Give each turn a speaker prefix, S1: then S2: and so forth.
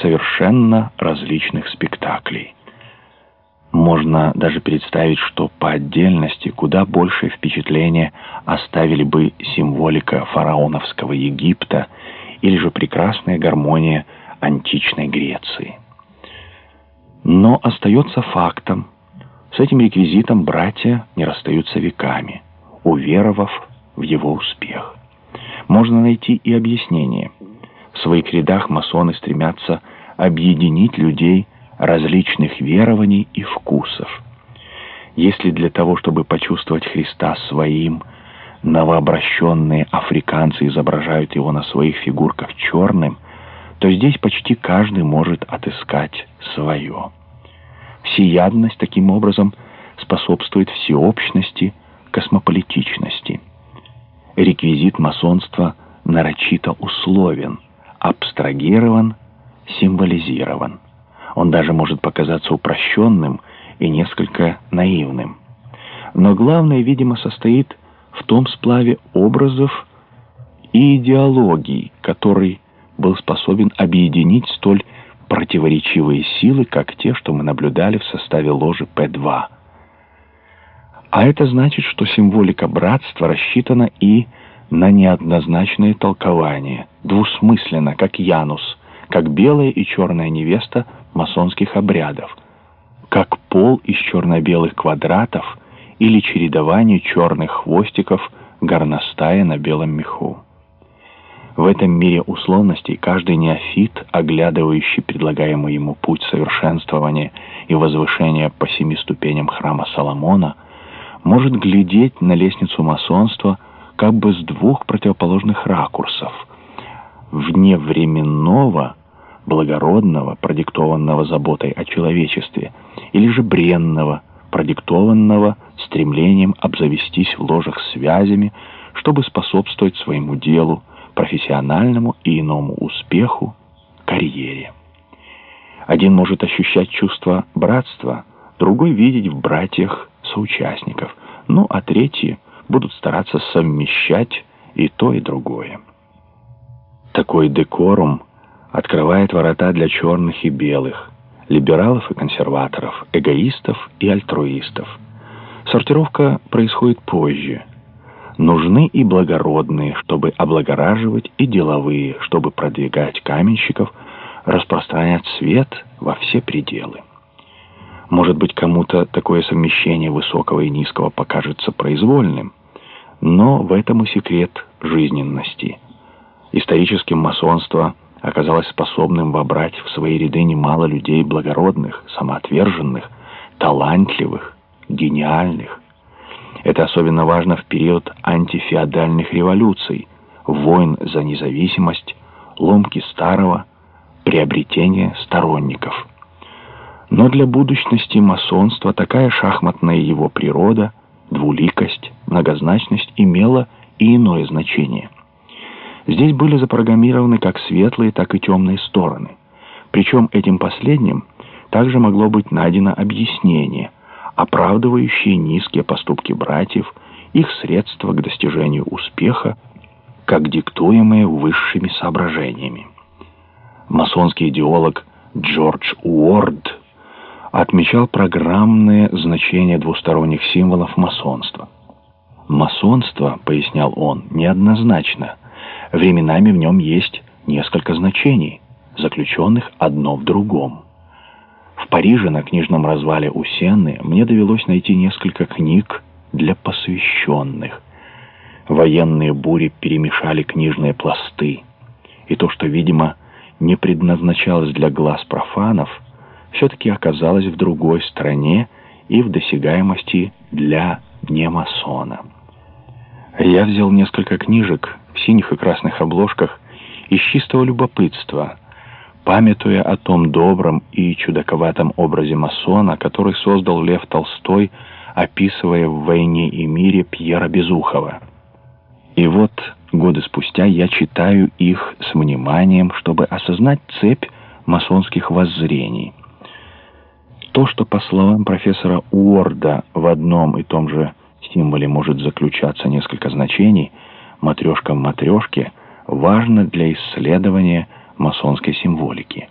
S1: совершенно различных спектаклей. Можно даже представить, что по отдельности куда большее впечатление оставили бы символика фараоновского Египта или же прекрасная гармония античной Греции. Но остается фактом, с этим реквизитом братья не расстаются веками, уверовав в его успех. Можно найти и объяснение. Своих рядах масоны стремятся объединить людей различных верований и вкусов. Если для того, чтобы почувствовать Христа своим, новообращенные африканцы изображают его на своих фигурках черным, то здесь почти каждый может отыскать свое. Всеядность таким образом способствует всеобщности, космополитичности. Реквизит масонства нарочито условен, абстрагирован, символизирован. Он даже может показаться упрощенным и несколько наивным. Но главное, видимо, состоит в том сплаве образов и идеологий, который был способен объединить столь противоречивые силы, как те, что мы наблюдали в составе ложи П-2. А это значит, что символика братства рассчитана и на неоднозначное толкование, двусмысленно, как Янус, как белая и черная невеста масонских обрядов, как пол из черно-белых квадратов или чередование черных хвостиков горностая на белом меху. В этом мире условностей каждый неофит, оглядывающий предлагаемый ему путь совершенствования и возвышения по семи ступеням храма Соломона, может глядеть на лестницу масонства как бы с двух противоположных ракурсов. Вне временного, благородного, продиктованного заботой о человечестве, или же бренного, продиктованного стремлением обзавестись в ложах связями, чтобы способствовать своему делу, профессиональному и иному успеху, карьере. Один может ощущать чувство братства, другой видеть в братьях соучастников, ну а третьи будут стараться совмещать и то, и другое. Такой декорум открывает ворота для черных и белых, либералов и консерваторов, эгоистов и альтруистов. Сортировка происходит позже – Нужны и благородные, чтобы облагораживать, и деловые, чтобы продвигать каменщиков, распространять свет во все пределы. Может быть, кому-то такое совмещение высокого и низкого покажется произвольным, но в этом и секрет жизненности. Историческим масонство оказалось способным вобрать в свои ряды немало людей благородных, самоотверженных, талантливых, гениальных, это особенно важно в период антифеодальных революций, войн за независимость, ломки старого, приобретения сторонников. Но для будущности масонства такая шахматная его природа, двуликость, многозначность имела и иное значение. Здесь были запрограммированы как светлые, так и темные стороны. Причем этим последним также могло быть найдено объяснение – оправдывающие низкие поступки братьев, их средства к достижению успеха, как диктуемые высшими соображениями. Масонский идеолог Джордж Уорд отмечал программное значение двусторонних символов масонства. Масонство, пояснял он, неоднозначно. Временами в нем есть несколько значений, заключенных одно в другом. В Париже на книжном развале у Сенны мне довелось найти несколько книг для посвященных. Военные бури перемешали книжные пласты, и то, что, видимо, не предназначалось для глаз профанов, все-таки оказалось в другой стране и в досягаемости для немасона. Я взял несколько книжек в синих и красных обложках из чистого любопытства – памятуя о том добром и чудаковатом образе масона, который создал Лев Толстой, описывая в «Войне и мире» Пьера Безухова. И вот годы спустя я читаю их с вниманием, чтобы осознать цепь масонских воззрений. То, что, по словам профессора Уорда, в одном и том же символе может заключаться несколько значений, матрешка в матрешке, важно для исследования масонской символики.